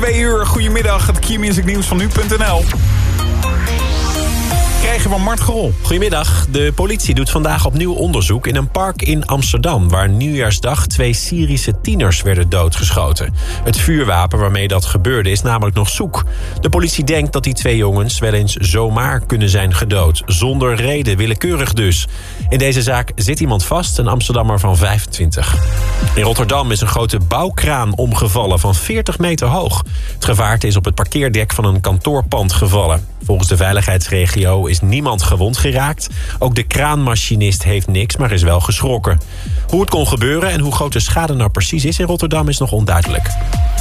twee uur. Goedemiddag, het Q-music nieuws van nu.nl van Mart Gerol. Goedemiddag. De politie doet vandaag opnieuw onderzoek in een park in Amsterdam... waar nieuwjaarsdag twee Syrische tieners werden doodgeschoten. Het vuurwapen waarmee dat gebeurde is namelijk nog zoek. De politie denkt dat die twee jongens wel eens zomaar kunnen zijn gedood. Zonder reden, willekeurig dus. In deze zaak zit iemand vast, een Amsterdammer van 25. In Rotterdam is een grote bouwkraan omgevallen van 40 meter hoog. Het gevaarte is op het parkeerdek van een kantoorpand gevallen. Volgens de veiligheidsregio is niemand gewond geraakt. Ook de kraanmachinist heeft niks, maar is wel geschrokken. Hoe het kon gebeuren en hoe groot de schade nou precies is in Rotterdam is nog onduidelijk.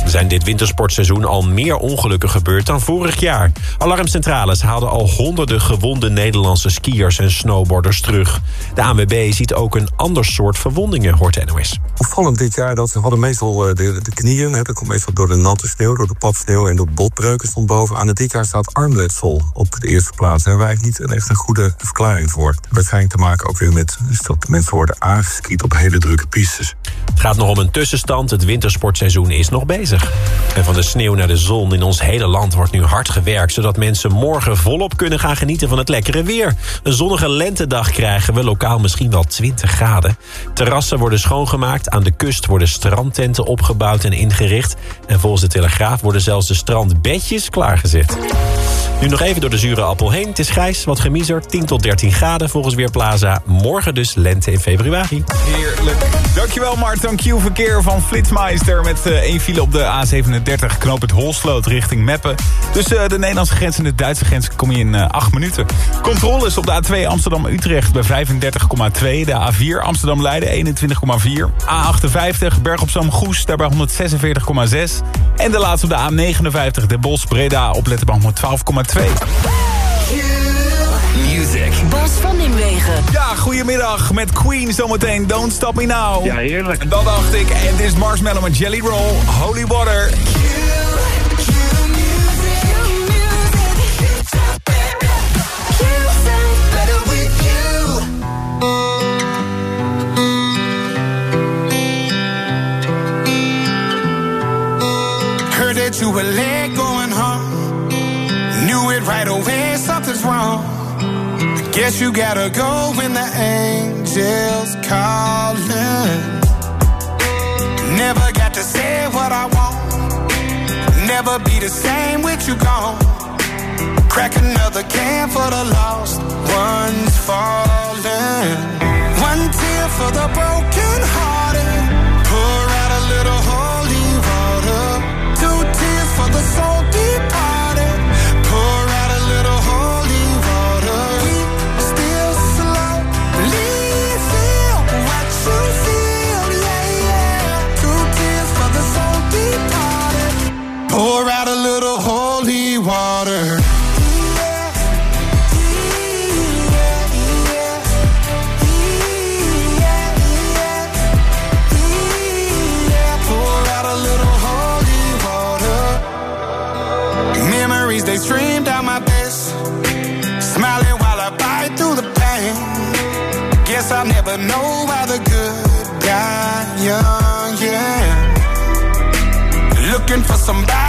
Er zijn dit wintersportseizoen al meer ongelukken gebeurd dan vorig jaar. Alarmcentrales haalden al honderden gewonde Nederlandse skiers en snowboarders terug. De ANWB ziet ook een ander soort verwondingen, hoort NOS. Opvallend dit jaar dat we hadden meestal eh, de, knieën. Hè, dat komt meestal door de natte sneeuw, door de padsneeuw en door botbreuken stond boven. Aan dit jaar staat armletsel op de eerste plaats. Wij niet een, echt een goede verklaring voor. Waarschijnlijk te maken ook weer met dat mensen worden aangeskiet op hele drukke pistes. Het gaat nog om een tussenstand. Het wintersportseizoen is nog bezig. En van de sneeuw naar de zon in ons hele land wordt nu hard gewerkt... zodat mensen morgen volop kunnen gaan genieten van het lekkere weer. Een zonnige lentedag krijgen we, lokaal misschien wel 20 graden. Terrassen worden schoongemaakt. Aan de kust worden strandtenten opgebouwd en ingericht. En volgens de Telegraaf worden zelfs de strandbedjes klaargezet. Nu nog even door de zure appel heen. Het is grijs, wat gemiezer, 10 tot 13 graden volgens Weerplaza. Morgen dus lente in februari. Heerlijk. Dankjewel Martin. Q verkeer van Flitsmeister... met uh, één file op de A37 knoop het Holsloot richting Meppen. Tussen uh, de Nederlandse grens en de Duitse grens kom je in uh, 8 minuten. Controles op de A2 Amsterdam-Utrecht bij 35,2. De A4 Amsterdam-Leiden 21,4. A58 Berg op Zoom Goes daar bij 146,6. En de laatste op de A59 De Bosch-Breda op letterband 112,2. Bas van Nimwegen. Ja, goedemiddag met Queen zometeen. Don't Stop Me Now. Ja, heerlijk. Dat dacht ik. En dit is Marshmallow met Jelly Roll. Holy Water. Heard that you were late going home. Knew it right away, something's wrong. Guess you gotta go when the angels calling. Never got to say what I want. Never be the same with you gone. Crack another can for the lost ones falling. One tear for the broken hearted. Pour out a little holy water. Two tears for the soul departed. Pour out a little holy water. They stream down my face. Smiling while I bite through the pain. Guess I'll never know why the good die young, yeah. Looking for somebody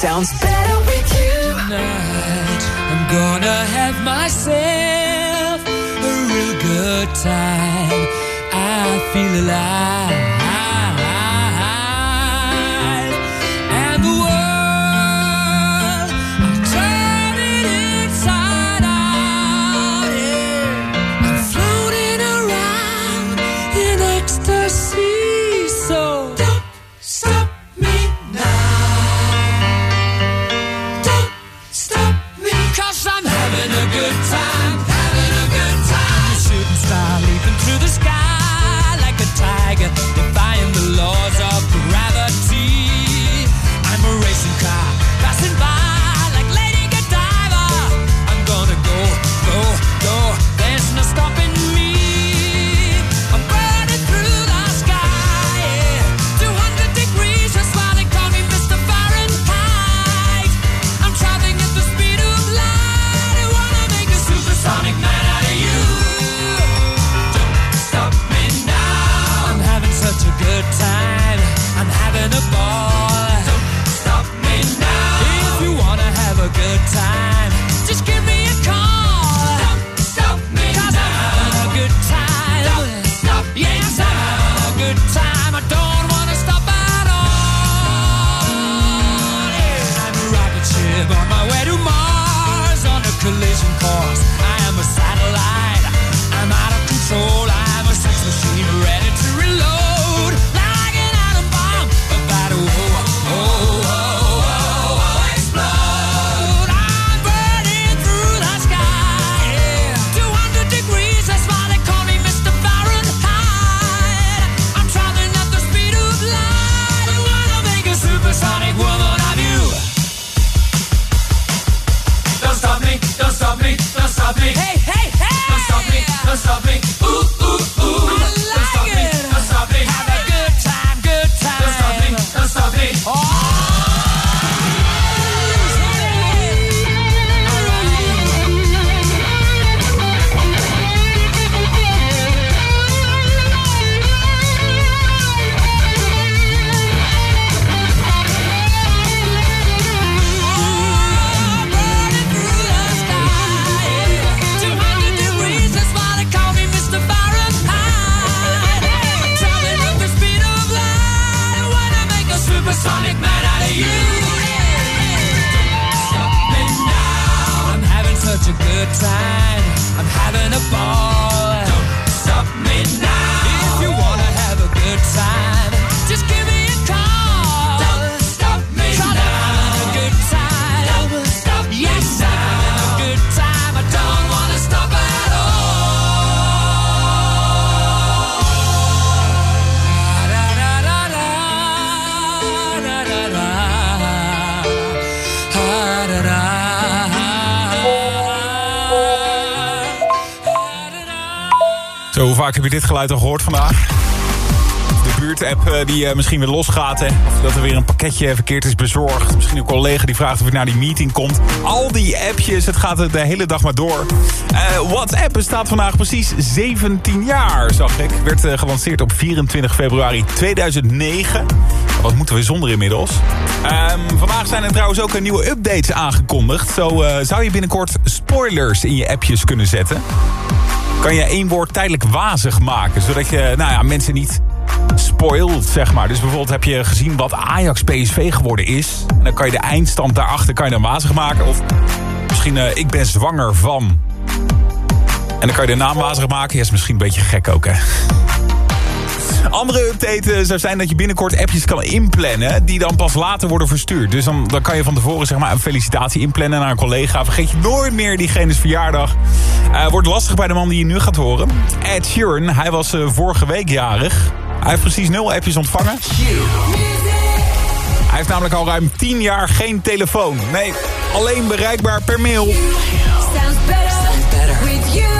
sounds Better with you. Tonight, I'm gonna have myself a real good time. I feel alive. Heb je dit geluid al gehoord vandaag? De buurtapp eh, die eh, misschien weer losgaat. Hè? Of dat er weer een pakketje verkeerd is bezorgd. Misschien een collega die vraagt of hij naar die meeting komt. Al die appjes, het gaat de hele dag maar door. Eh, WhatsApp bestaat vandaag precies 17 jaar, zag ik. Werd eh, gelanceerd op 24 februari 2009. Wat moeten we zonder inmiddels? Ehm, vandaag zijn er trouwens ook nieuwe updates aangekondigd. Zo zou je binnenkort spoilers in je appjes kunnen zetten kan je één woord tijdelijk wazig maken. Zodat je nou ja, mensen niet spoilt, zeg maar. Dus bijvoorbeeld heb je gezien wat Ajax PSV geworden is. En dan kan je de eindstand daarachter kan je dan wazig maken. Of misschien eh, ik ben zwanger van. En dan kan je de naam wazig maken. Ja, is misschien een beetje gek ook, hè. Andere update eh, zou zijn dat je binnenkort appjes kan inplannen... die dan pas later worden verstuurd. Dus dan, dan kan je van tevoren zeg maar, een felicitatie inplannen naar een collega. Vergeet je nooit meer diegene's verjaardag. Eh, wordt lastig bij de man die je nu gaat horen. Ed Sheeran, hij was eh, vorige week jarig. Hij heeft precies nul appjes ontvangen. Hij heeft namelijk al ruim 10 jaar geen telefoon. Nee, alleen bereikbaar per mail. Sounds better, with you.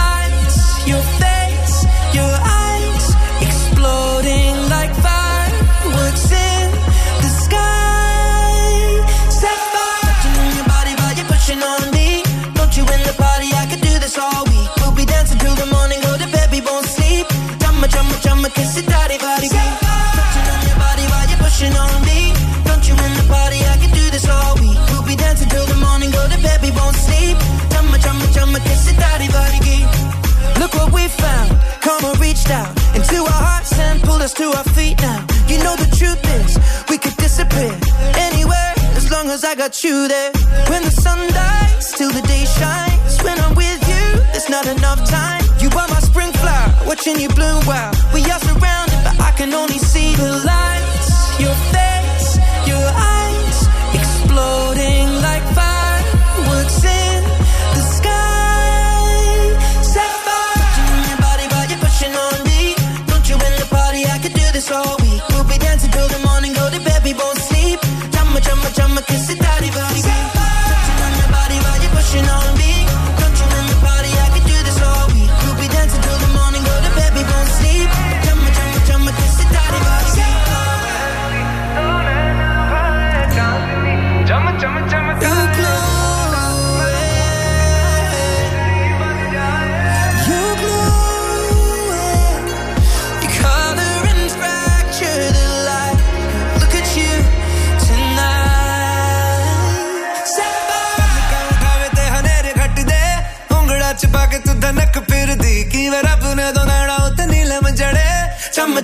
Touching on your body while you're pushing on me. Don't you the party? I can do this all week. We'll be dancing till the morning, go to bed, we won't sleep. Kiss it, daddy, body. Look what we found. Into our hearts and us to our feet now. You know the truth is, we could disappear anywhere as long as I got you there. When the sun dies, till the day shines. When I'm with you, there's not enough time. You are my spring flower, watching you bloom wild. We are surrounded can only see the lights. Your face.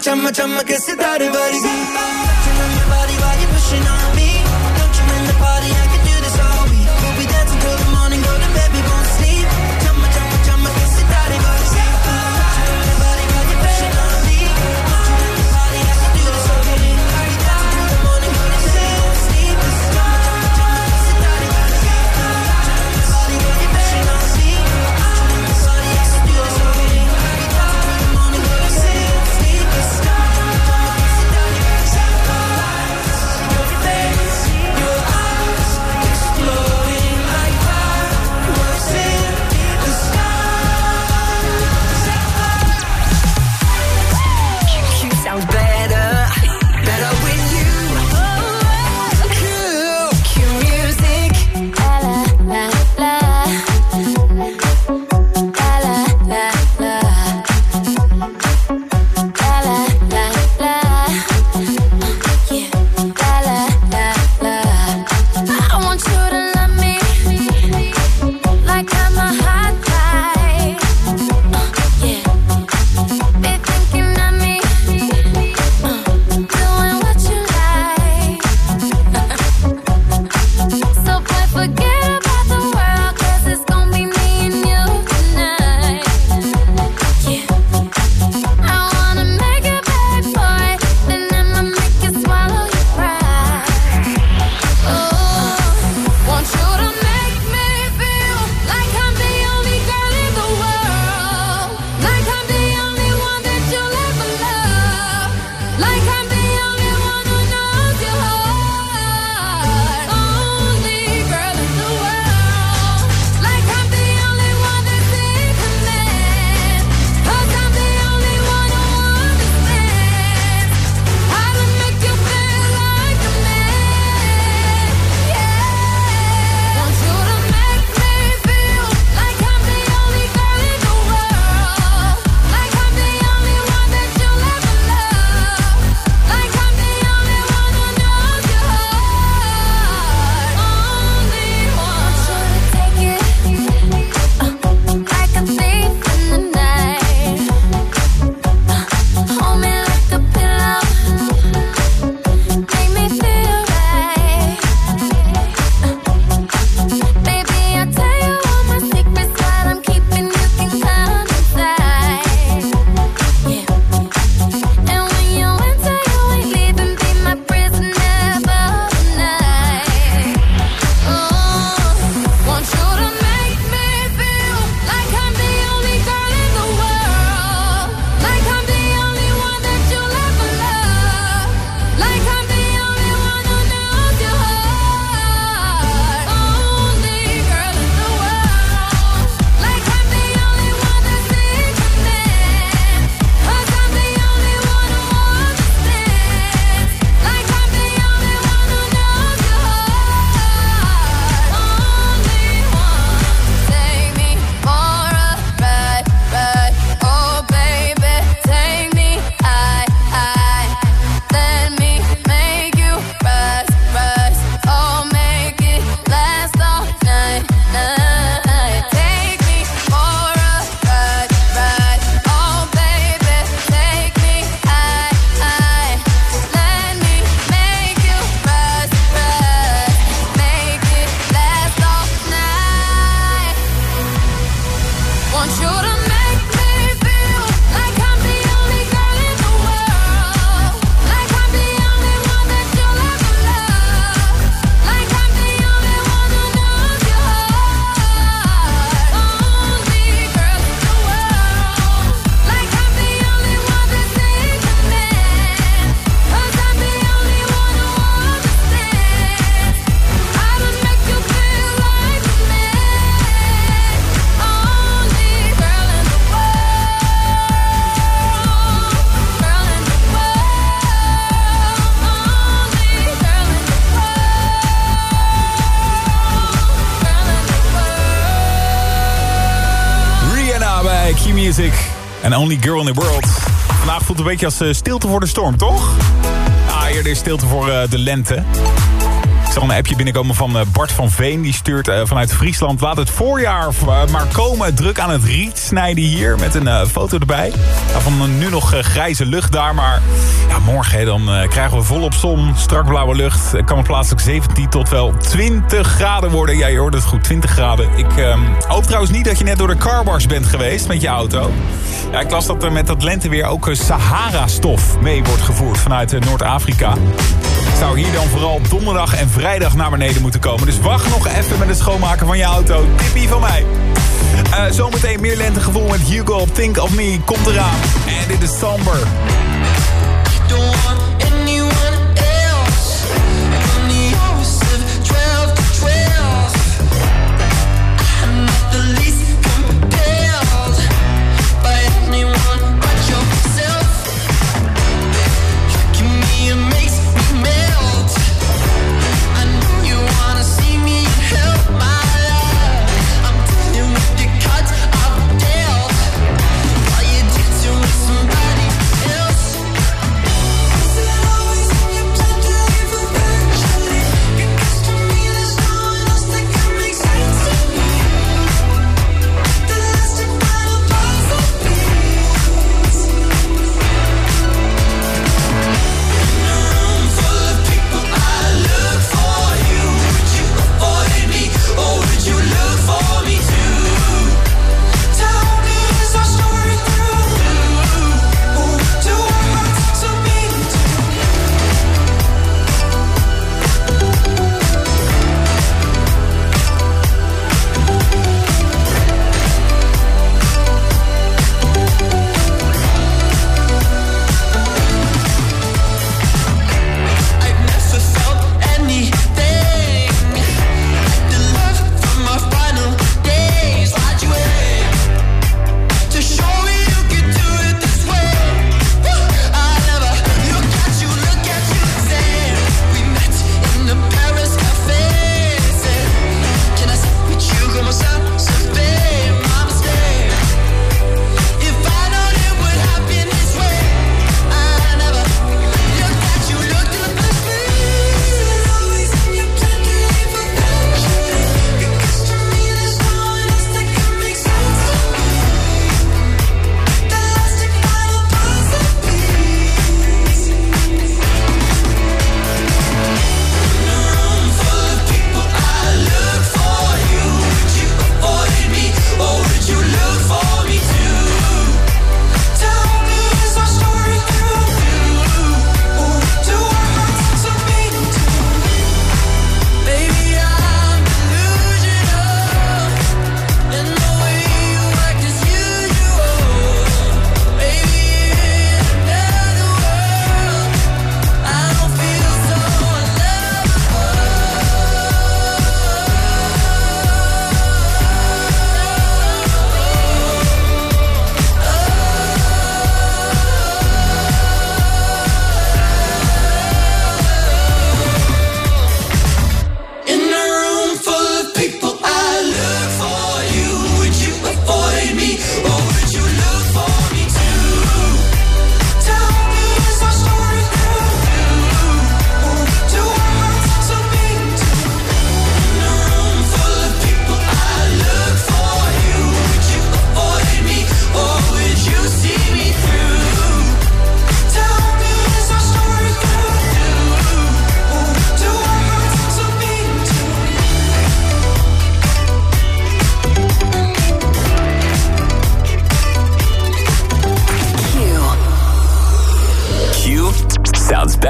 chamma chamma che sitare vai Touching on your body while pushing on Only Girl in the World. Vandaag voelt een beetje als eh, stilte voor de storm, toch? Ah, eerder stilte voor eh, de lente. Ik zag een appje binnenkomen van eh, Bart van Veen. Die stuurt vanuit Friesland. Laat het voorjaar maar komen. Druk aan het riet snijden hier. Met een foto erbij. Van een nu nog grijze lucht daar. Maar ja, morgen dan krijgen we volop zon. Strak blauwe lucht. Het kan plaatselijk 17 tot wel 20 graden worden. Ja, je hoort het goed. 20 graden. Ik ehm, hoop trouwens niet dat je net door de carwash bent geweest met je auto. Ja, ik las dat er met dat lenteweer ook eh, Sahara-stof mee wordt gevoerd vanuit eh, Noord-Afrika. Zou hier dan vooral donderdag en vrijdag naar beneden moeten komen. Dus wacht nog even met het schoonmaken van je auto. Tippie van mij. Eh, zometeen meer lentegevoel met Hugo op Think of Me. Komt eraan. En dit is Somber.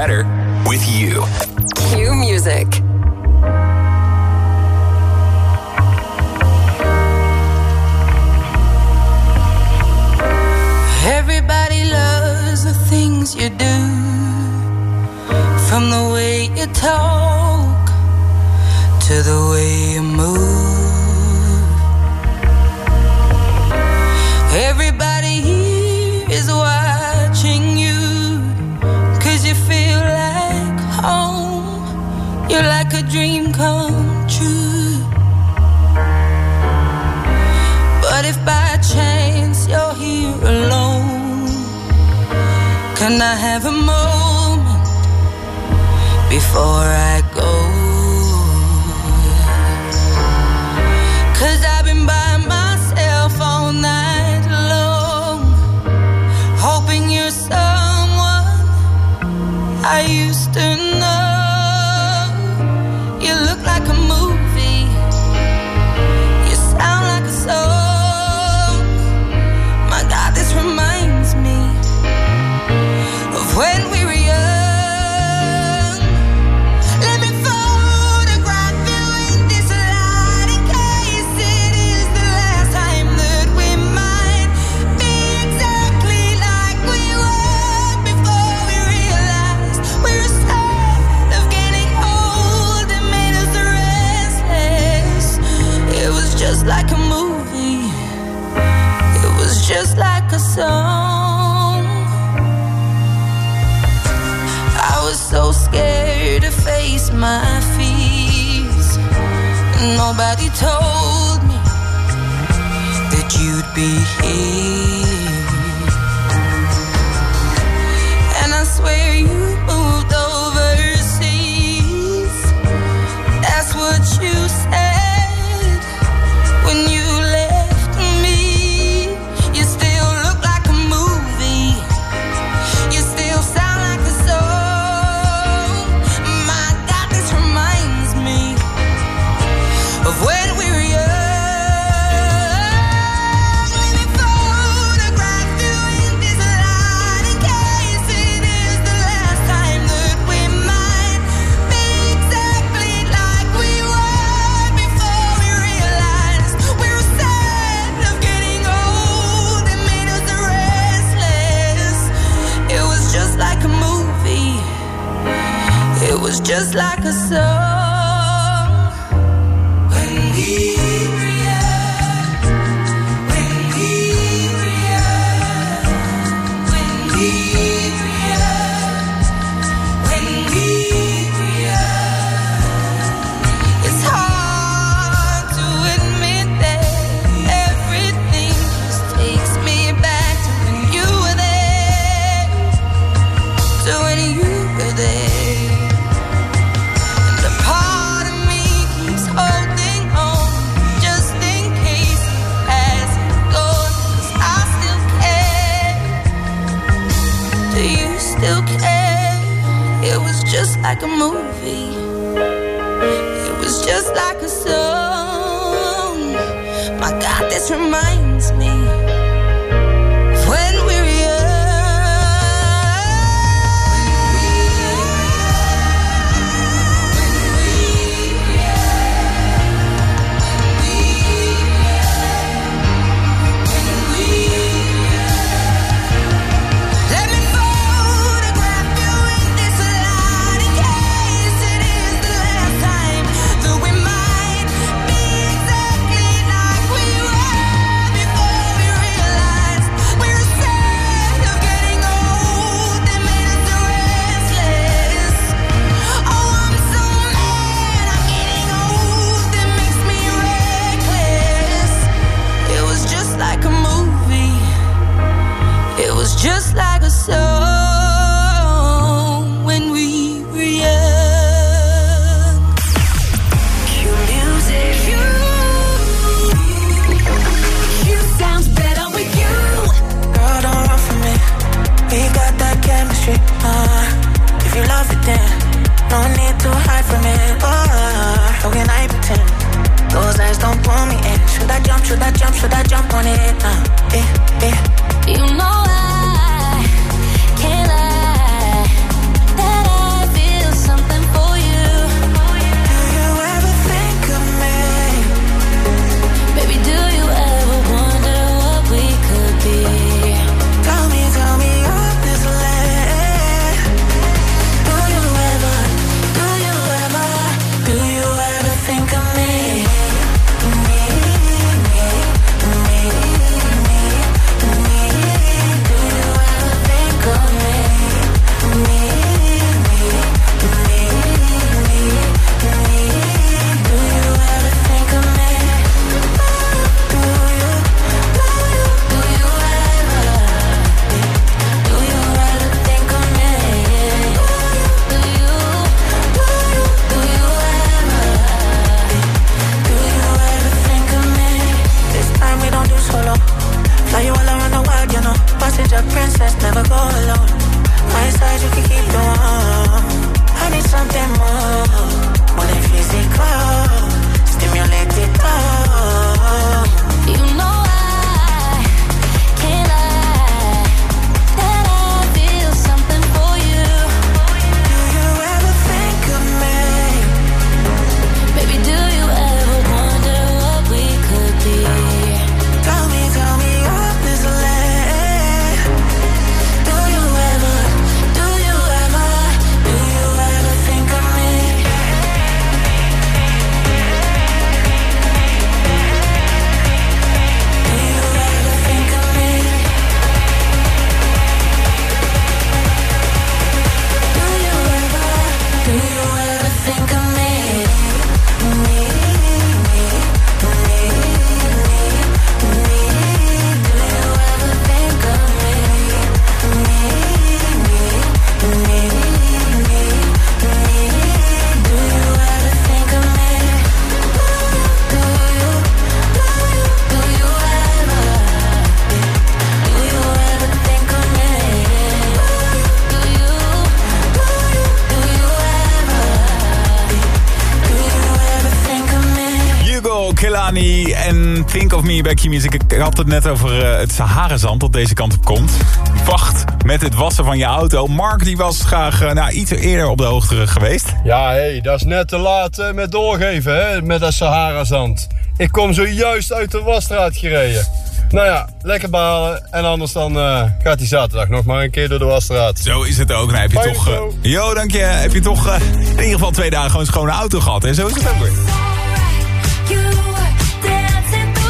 Better with you. Cue Music. Everybody loves the things you do, from the way you talk Can I have a moment before I go? I've been by myself all night long, hoping you're someone I used Nobody told me that you'd be here. just like a soul like a movie. It was just like a song. My God, this reminds Bij Q-Music. Ik had het net over eh, het Sahara-zand dat deze kant op komt. Wacht met het wassen van je auto. Mark die was graag eh, nou, iets eerder op de hoogte geweest. Ja, hé, hey, dat is net te laat eh, met doorgeven, hè, met dat Sahara-zand. Ik kom zojuist uit de wasstraat gereden. Nou ja, lekker behalen. En anders dan gaat hij zaterdag nog maar een keer door de wasstraat. Zo is het ook. Dan heb je toch... zo. yo, dank je. Heb je toch in ieder geval twee dagen gewoon een schone auto gehad. En zo is het ook weer.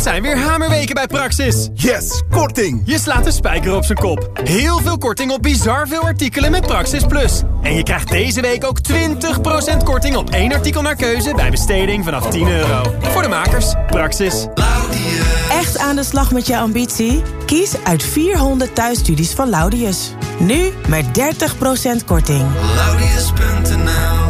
Het zijn weer hamerweken bij Praxis. Yes, korting. Je slaat de spijker op zijn kop. Heel veel korting op bizar veel artikelen met Praxis Plus. En je krijgt deze week ook 20% korting op één artikel naar keuze bij besteding vanaf 10 euro. Voor de makers, Praxis. Echt aan de slag met je ambitie? Kies uit 400 thuisstudies van Laudius. Nu met 30% korting. Oh,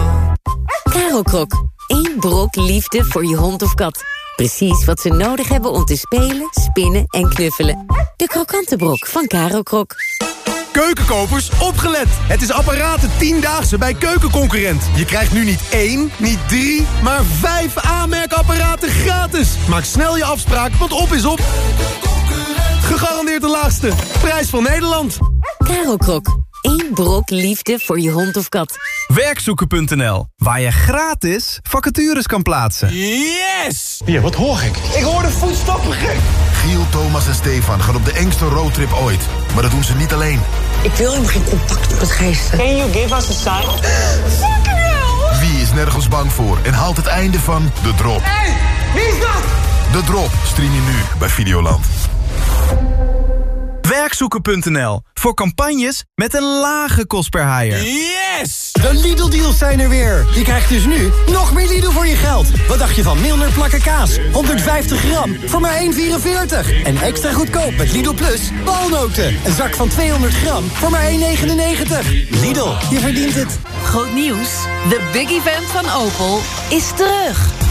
Caro Krok. Eén brok liefde voor je hond of kat. Precies wat ze nodig hebben om te spelen, spinnen en knuffelen. De krokante brok van Krok. Keukenkopers, opgelet! Het is apparaten 10-daagse bij Keukenconcurrent. Je krijgt nu niet één, niet drie, maar vijf aanmerkapparaten gratis. Maak snel je afspraak, want op is op. Gegarandeerd de laagste. Prijs van Nederland. Caro Krok. Één brok liefde voor je hond of kat. Werkzoeken.nl, waar je gratis vacatures kan plaatsen. Yes! Ja, wat hoor ik? Ik hoor de voetstappen gek. Giel, Thomas en Stefan gaan op de engste roadtrip ooit. Maar dat doen ze niet alleen. Ik wil helemaal geen contact met geesten. Can you give us a sign? Fucking hell! Wie is nergens bang voor en haalt het einde van De Drop? Hey, wie is dat? De Drop stream je nu bij Videoland. Werkzoeken.nl, voor campagnes met een lage kost per haaier. Yes! De Lidl-deals zijn er weer. Je krijgt dus nu nog meer Lidl voor je geld. Wat dacht je van Milner plakken kaas? 150 gram voor maar 1,44. En extra goedkoop met Lidl Plus walnoten. Een zak van 200 gram voor maar 1,99. Lidl, je verdient het. Groot nieuws. De big event van Opel is terug.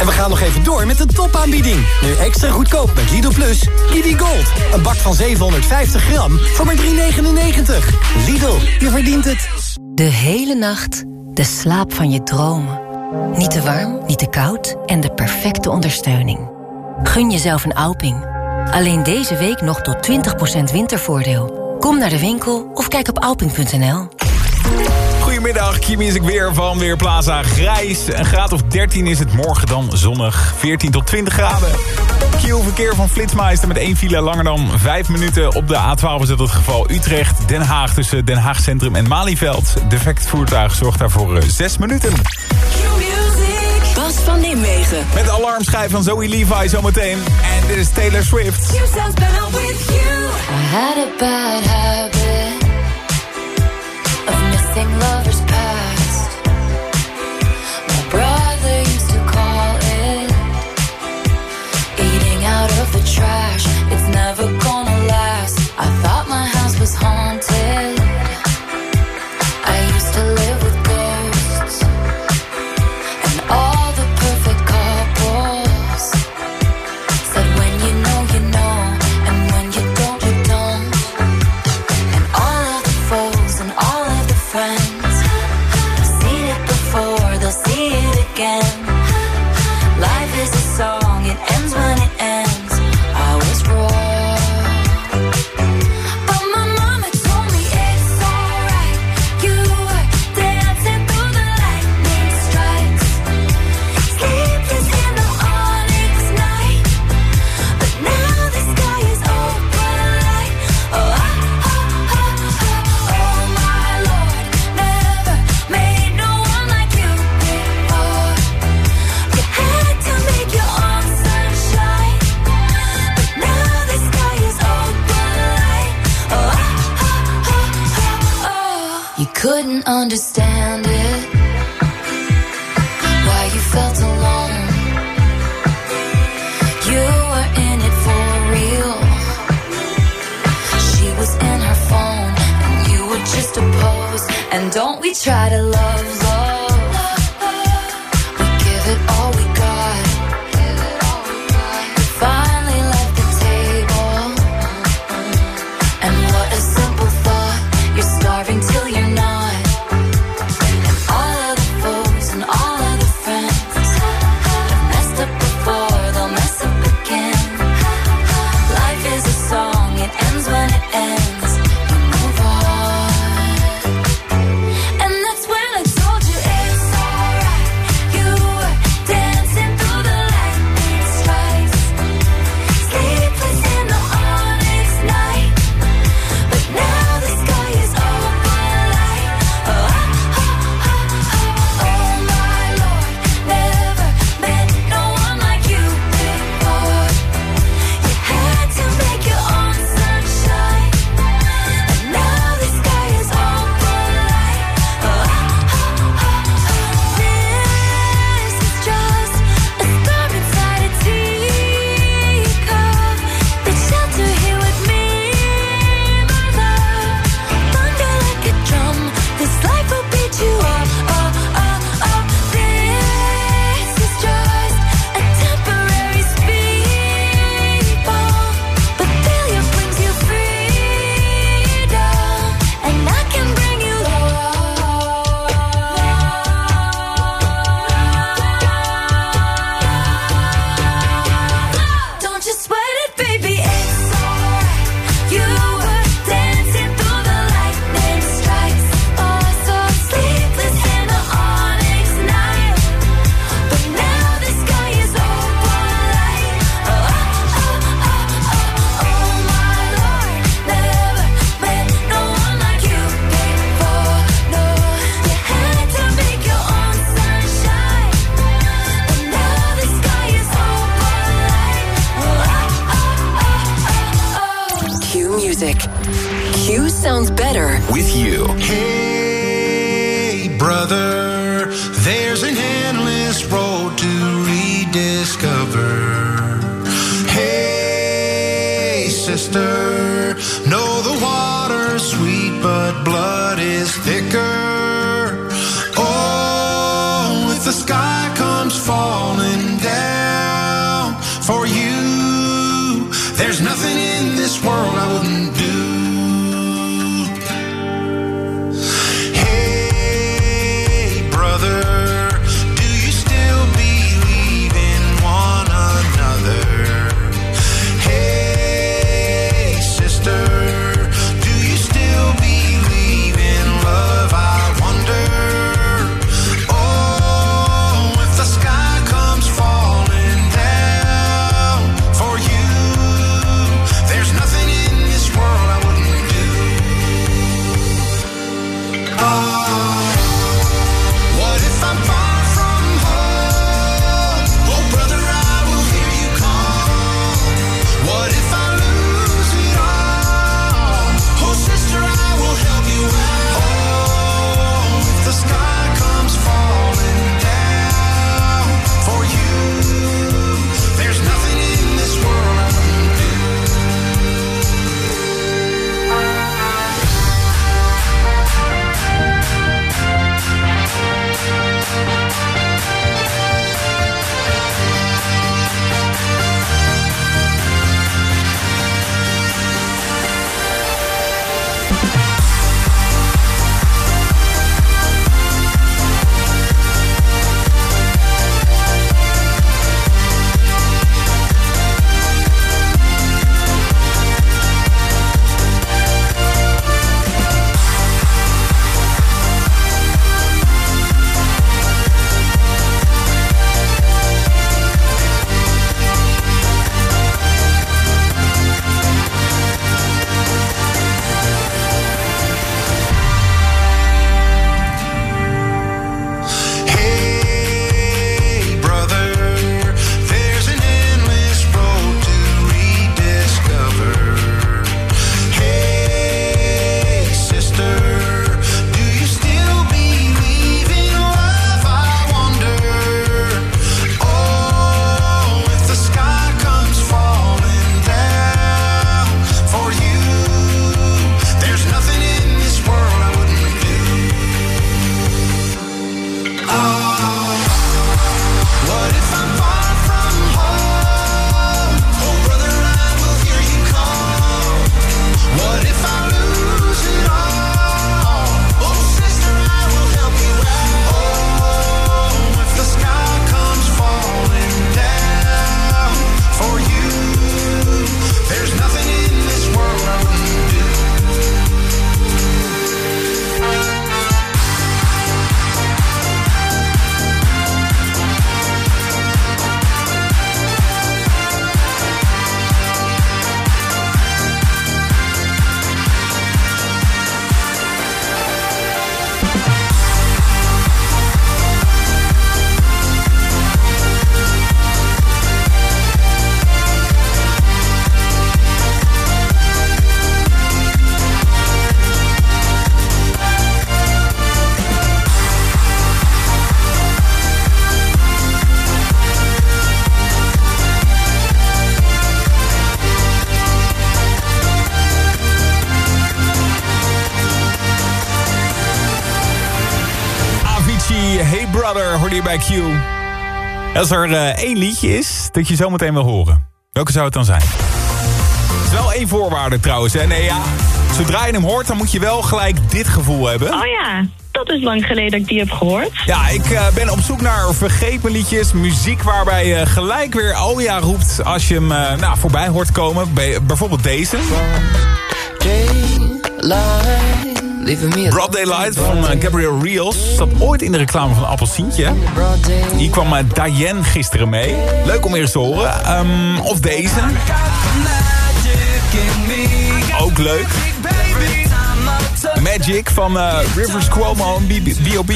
En we gaan nog even door met de topaanbieding. Nu extra goedkoop met Lidl Plus. Lidl Gold. Een bak van 750 gram voor maar 3,99. Lidl, je verdient het. De hele nacht de slaap van je dromen. Niet te warm, niet te koud en de perfecte ondersteuning. Gun jezelf een Alping. Alleen deze week nog tot 20% wintervoordeel. Kom naar de winkel of kijk op alping.nl. Goedemiddag, Q-Music weer van Weerplaza Grijs. Een graad of 13 is het morgen dan zonnig. 14 tot 20 graden. Q-verkeer van Flitsmeister met één file langer dan 5 minuten. Op de A12 is het het geval Utrecht, Den Haag tussen Den Haag Centrum en Malieveld. Defect voertuig zorgt daarvoor 6 minuten. Bas van Nimwegen. Met alarmschijf van Zoe Levi zometeen. En dit is Taylor Swift. I had a bad habit of missing don't we try to love, love? Als er eh, één liedje is dat je zometeen wil horen, welke zou het dan zijn? Het is wel één voorwaarde trouwens. Hè? Nee, ja, zodra je hem hoort, dan moet je wel gelijk dit gevoel hebben. Oh ja, dat is lang geleden dat ik die heb gehoord. Ja, ik eh, ben op zoek naar vergeten liedjes. Muziek waarbij je gelijk weer oh ja roept als je hem eh, nou, voorbij hoort komen. Bij- bijvoorbeeld deze. Broad Daylight van eh, Gabriel Rios. Zat ooit in de reclame van Appelsientje. Hier kwam Diane gisteren mee. Leuk om eens te horen. Ehm, of deze. Ook leuk. Magic van eh, Rivers Cuomo en B.O.B.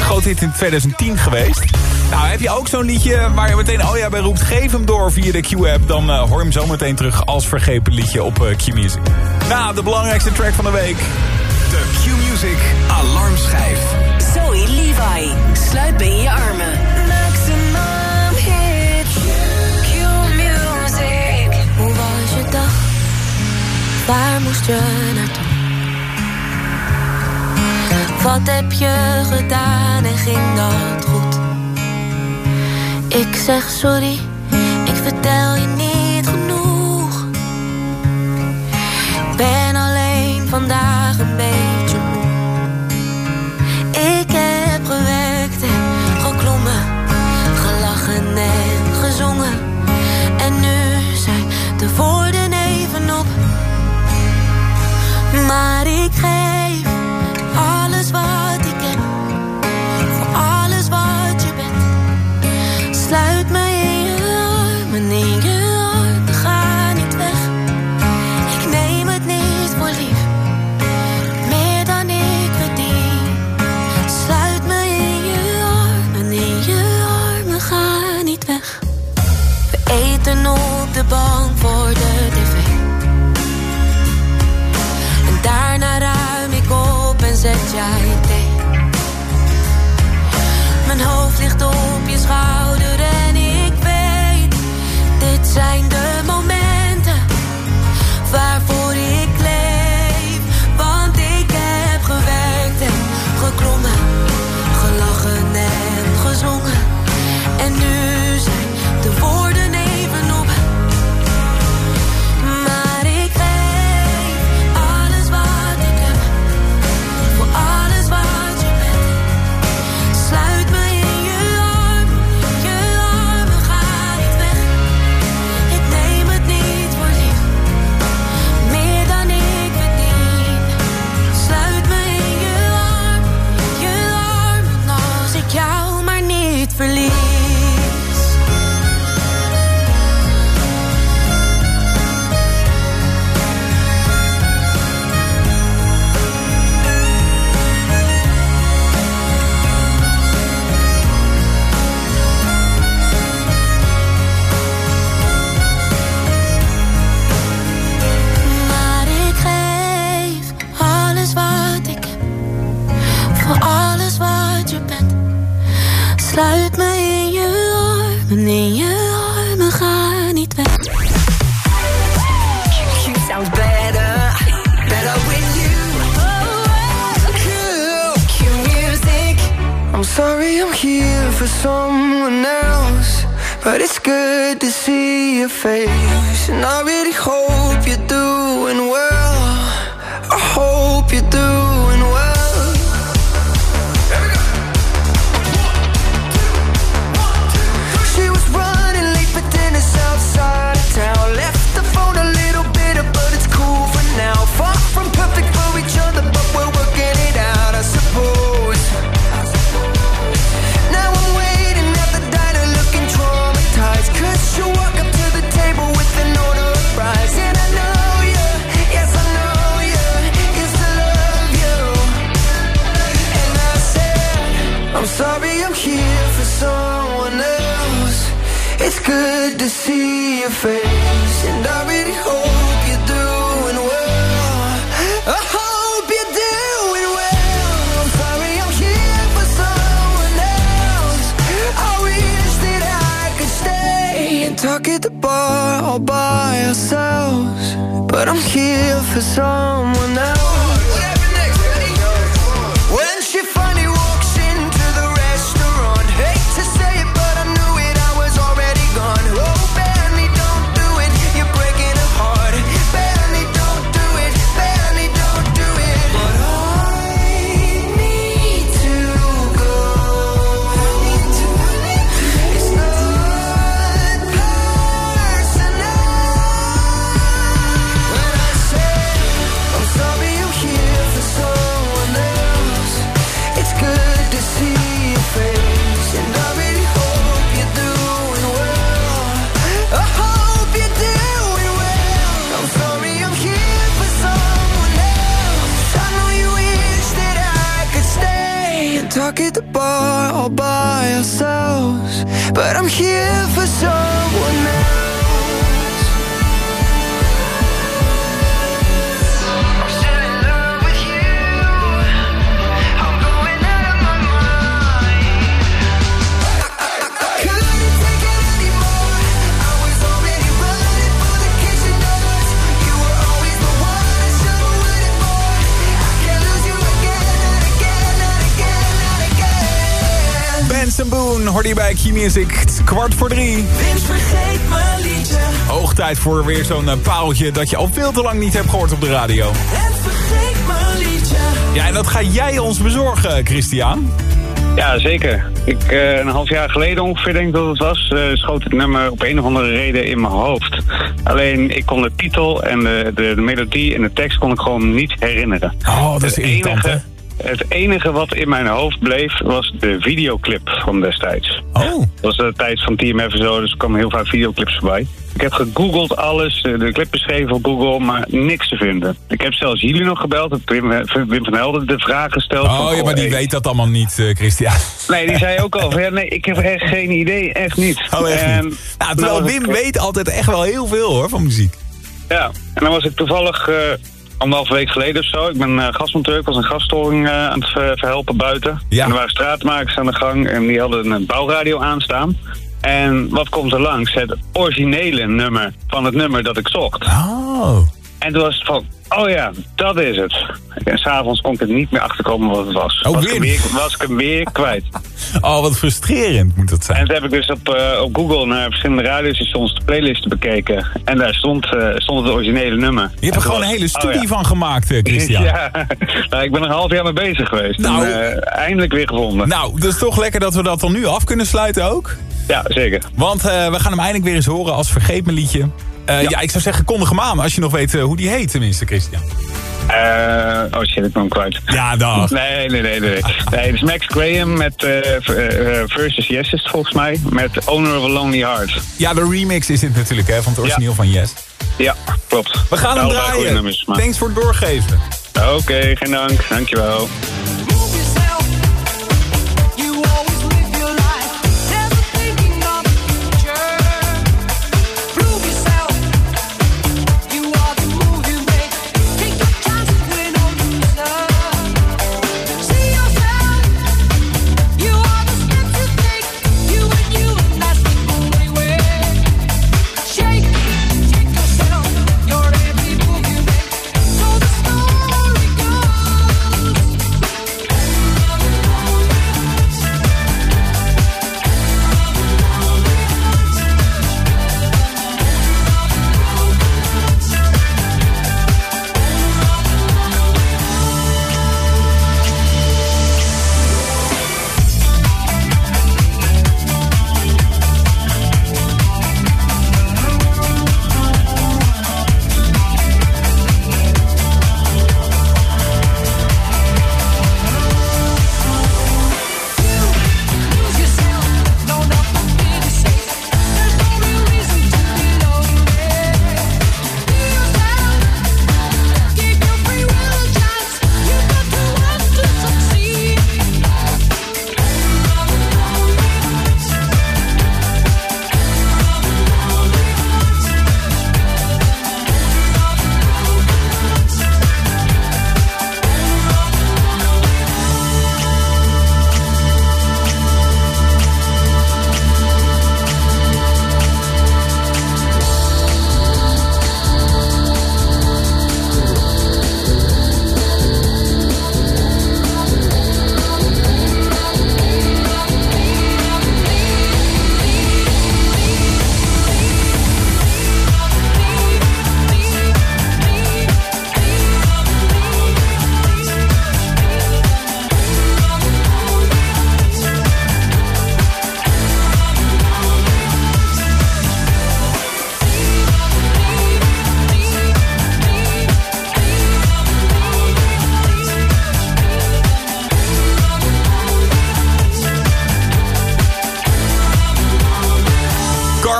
Groot hit in 2010 geweest. Nou, heb je ook zo'n liedje waar je meteen oh ja bij roept... geef hem door via de Q-app. Dan eh, hoor je hem zo meteen terug als vergepen liedje op Q-Music. Nou, de belangrijkste track van de week. De Q-Music alarmschijf. Zoe Levi, sluit me in je armen. Maximum hit. Q-music. Hoe was je dag? Waar moest je naartoe? Wat heb je gedaan en ging dat goed? Ik zeg sorry, ik vertel je Maar ik geef talk at the bar all by ourselves. But I'm here for someone else But I'm here for someone hoorde je bij Q-Music. Is kwart voor drie. Vince, vergeet mijn liedje. Hoog tijd voor weer zo'n eh, paaltje dat je al veel te lang niet hebt gehoord op de radio. En vergeet mijn liedje. Ja, en dat ga jij ons bezorgen, Christian. Ja, zeker. Ik, eh, een half jaar geleden ongeveer, denk ik dat het was, eh, schoot het nummer op een of andere reden in mijn hoofd. Alleen, ik kon de titel en de, de, de melodie en de tekst kon ik gewoon niet herinneren. Oh, dat is het irritant, hè? enige, Het enige wat in mijn hoofd bleef, was de videoclip van destijds. Oh. Dat was de tijd van TMF en zo, dus er kwamen heel vaak videoclips voorbij. Ik heb gegoogeld alles, eh, de clip beschreven op Google, maar niks te vinden. Ik heb zelfs jullie nog gebeld, heb Wim, Wim van Helden de vraag gesteld. van, Oh ja, maar die hey, weet dat allemaal niet, eh, Christian. Nee, die zei ook al van, ja, nee, ik heb echt geen idee, echt niet. Oh, echt En- niet. Nou, terwijl Wim weet altijd echt wel heel veel, hoor, van muziek. Ja, en dan was ik toevallig eh anderhalve week geleden of zo. Ik ben eh gastmonteur, ik was een gaststoring eh, aan het ver- verhelpen buiten. Ja. En er waren straatmakers aan de gang en die hadden een bouwradio aanstaan. En wat komt er langs? Het originele nummer van het nummer dat ik zocht. Oh. En toen was het van, oh ja, dat is het. En s'avonds kon ik er niet meer achterkomen wat het was. Oh, was, ik weer weer, was ik hem weer kwijt. Oh, wat frustrerend moet dat zijn. En toen heb ik dus op, eh, op Google naar verschillende radiostations de playlisten bekeken. En daar stond, eh, stond het originele nummer. Je hebt er gewoon een hele studie van gemaakt, eh, Christian. Oh, Ja, nou, ik ben er een half jaar mee bezig geweest. Nou. en, eh, eindelijk weer gevonden. Nou, dat is toch lekker dat we dat dan nu af kunnen sluiten ook. Ja, zeker. Want we gaan hem eindelijk weer eens horen als Vergeet me liedje. Ja. ik zou zeggen, kondig hem aan als je nog weet hoe die heet tenminste, Christian. Eh, oh shit, ik ben hem kwijt. Ja, dag. Nee, nee, nee, nee. Nee, nee het is Max Graham met eh, Versus Yes is het volgens mij. Met Owner of a Lonely Heart. Ja, de remix is dit natuurlijk hè, van het origineel van Yes. Ja, klopt. We gaan hem draaien. nummers, Thanks voor het doorgeven. Oké, geen dank. Dankjewel.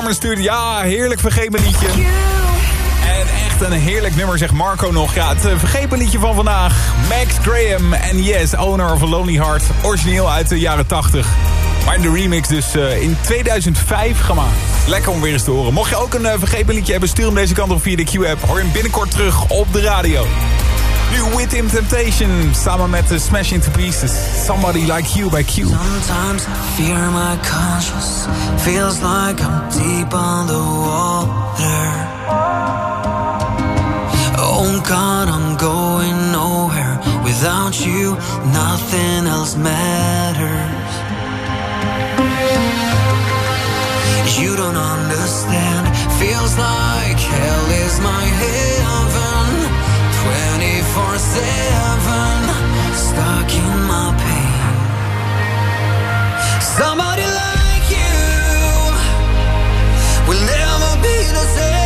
Carmen ja, heerlijk vergeet me liedje. En echt een heerlijk nummer, zegt Marco nog. Ja, het uh, vergepen liedje van vandaag. Max Graham en Yes, owner of a Lonely Heart. Origineel uit de jaren 80. Maar de remix dus uh, in 2005 gemaakt. Lekker om weer eens te horen. Mocht je ook een uh, liedje hebben, stuur hem deze kant op via de Q-app. Hoor je hem binnenkort terug op de radio. Nu With Him Temptation, samen met de Smash Into Pieces. Somebody Like You by Q. Sometimes I fear my conscience feels like I'm deep on the water. Oh God, I'm going nowhere without you. Nothing else matters. You don't understand. Feels like hell is my heaven. 24 7, stuck in my pain. Somebody like you will never be the same.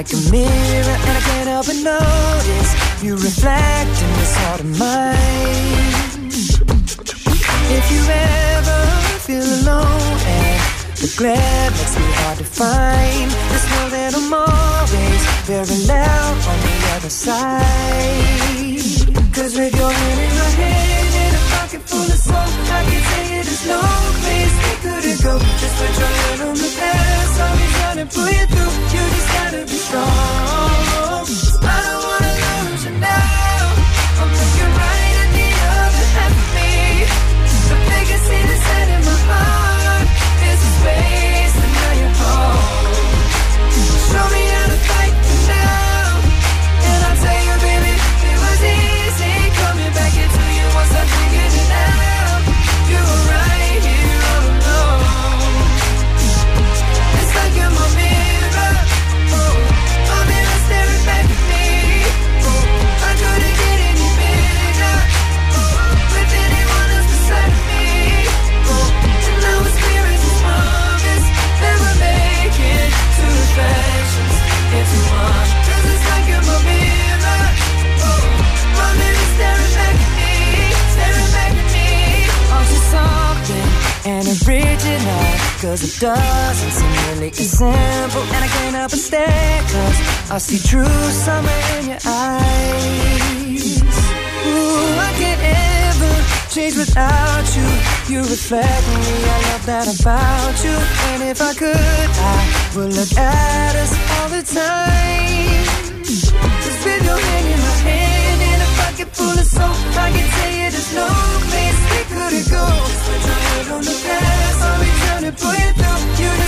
Like a mirror And I can't help but notice You reflect in this heart of mine. If you ever feel alone And the glare makes me hard to find Just know that I'm always very loud on the other side. Cause with your hand in my hand And a pocket full of soul I can tell you there's no place we couldn't go. Just put your hand on the past I'll be trying to pull You Cause it doesn't seem really simple And I can't help but stare Cause I see true summer in your eyes. Ooh, I can't ever change without you. You reflect me, I love that about you. And if I could, I would look at us all the time. Just with your hand in my hand And a pocket full of soap I can tell you there's no place 그리고 살짝 해놓는 때 소리 편해 보이던 유리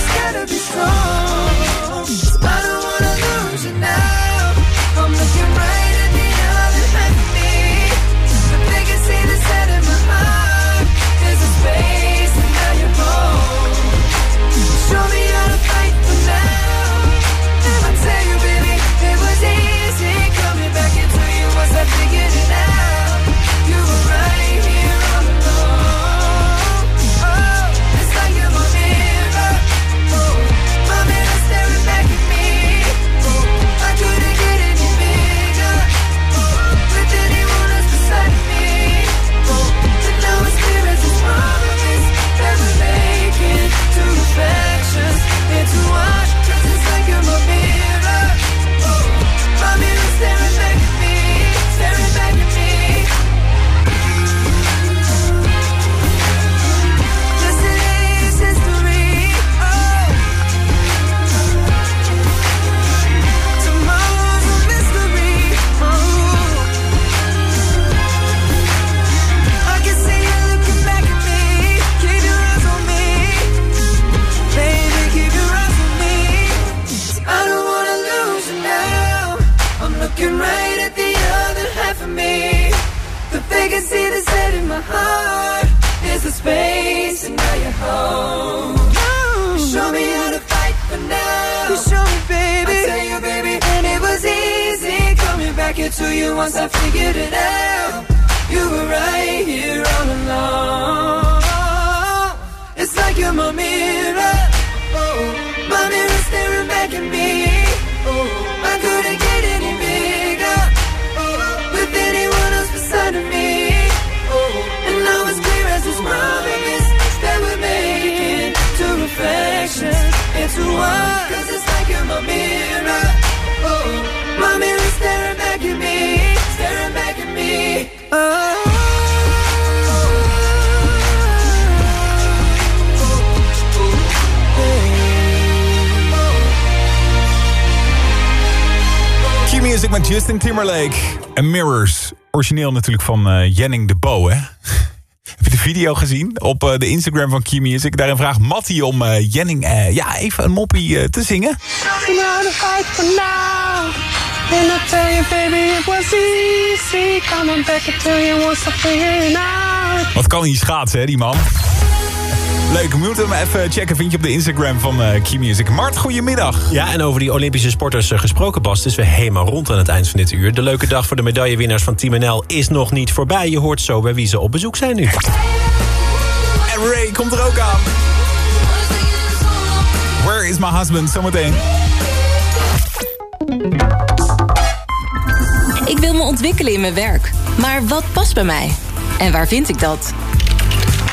Q-Music met Justin Timberlake en Mirrors. Origineel natuurlijk van eh, Jenning de Bo, hè? Heb je de video gezien op eh, de Instagram van Q-Music? Daarin vraagt Mattie om eh, Jenning ja, even een moppie te zingen. And I tell you, baby, it was easy. Coming back to you once I. Wat kan hij schaatsen, hè, die man? Leuk, we moeten hem even checken. Vind je op de Instagram van eh, Q-Music. Mart, goedemiddag. Ja, en over die Olympische sporters eh, gesproken, Bas. Het is weer helemaal rond aan het eind van dit uur. De leuke dag voor de medaillewinnaars van Team NL is nog niet voorbij. Je hoort zo bij wie ze op bezoek zijn nu. En Ray komt er ook aan. Where is my husband? Zometeen. Ik wil me ontwikkelen in mijn werk. Maar wat past bij mij? En waar vind ik dat?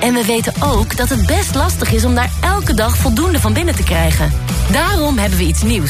En we weten ook dat het best lastig is om daar elke dag voldoende van binnen te krijgen. Daarom hebben we iets nieuws.